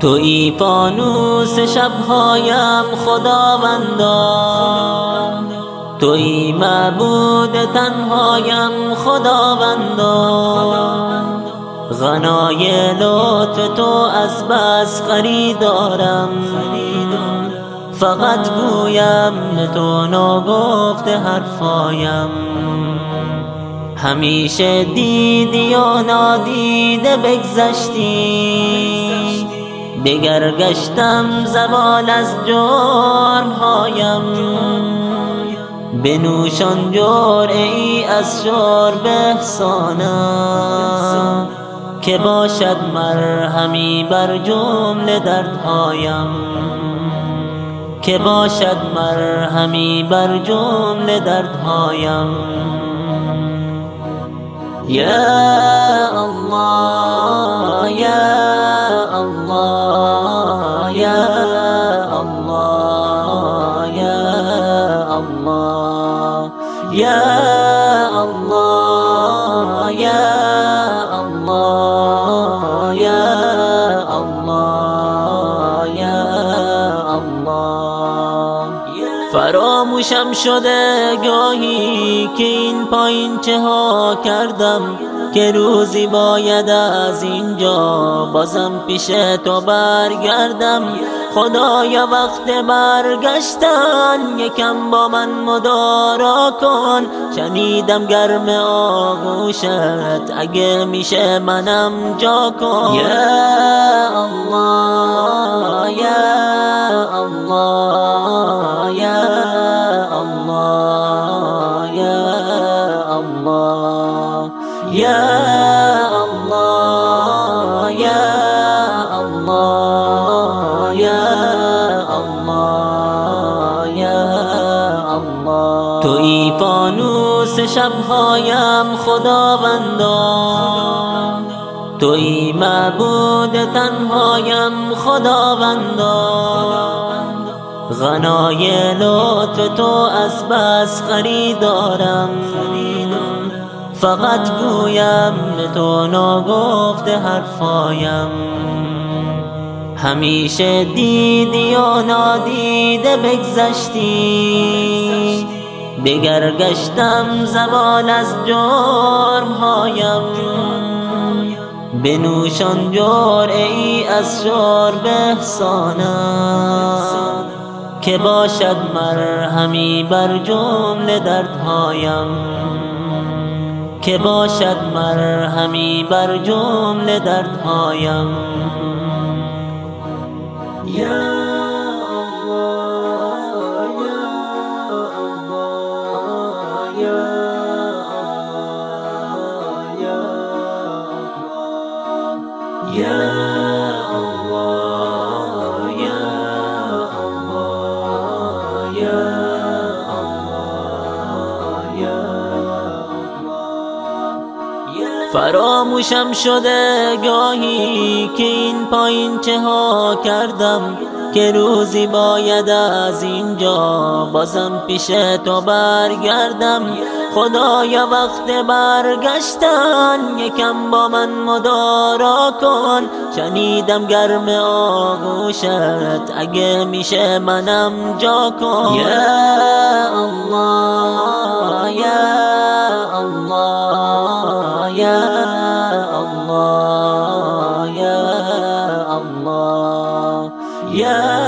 توی فانوس شبهایم خداوندا توی معبود تنهایم خداوندا غنای لطف تو از بس خریدارم. فقط گویم تو نگفته حرفایم. همیشه دیدی و نادیده بگذشتی. دگر گشتم زوال از جرمهایم بنوشان ای از شرب احسانم. که باشد مرهمی بر جمله دردهایم. که باشد مرهمی بر جمله دردهایم. یا الله. یا الله یا الله یا الله یا الله. فراموشم شده گاهی که این پایین چه ها کردم که روزی باید از اینجا بازم پیش تو برگردم. خدایا وقت برگشتن یکم با من مدارا کن. شنیدم گرم آغوشت اگه میشه منم جا کن. یا الله یا الله. الله. توی فانوس شبهایم خداوندا. توی معبود تنهایم خداوندا. غنای لطف تو از بس خریدارم. فقط گویم تو نگفته حرفایم. همیشه دیدی و نادیده بگذشتی. بگر گشتم زوال از جرمهایم. بنوشان ای از شرب احسانم. که باشد مرهمی بر جمله دردهایم. که باشد مرهمی بر جمله دردهایم. 呀。فراموشم شده گاهی که این پایین چه ها کردم که روزی باید از اینجا بازم پیش تو برگردم. خدایا وقت برگشتن یکم با من مدارا کن. شنیدم گرم آغوشت اگه میشه منم جا کن. یا Yeah.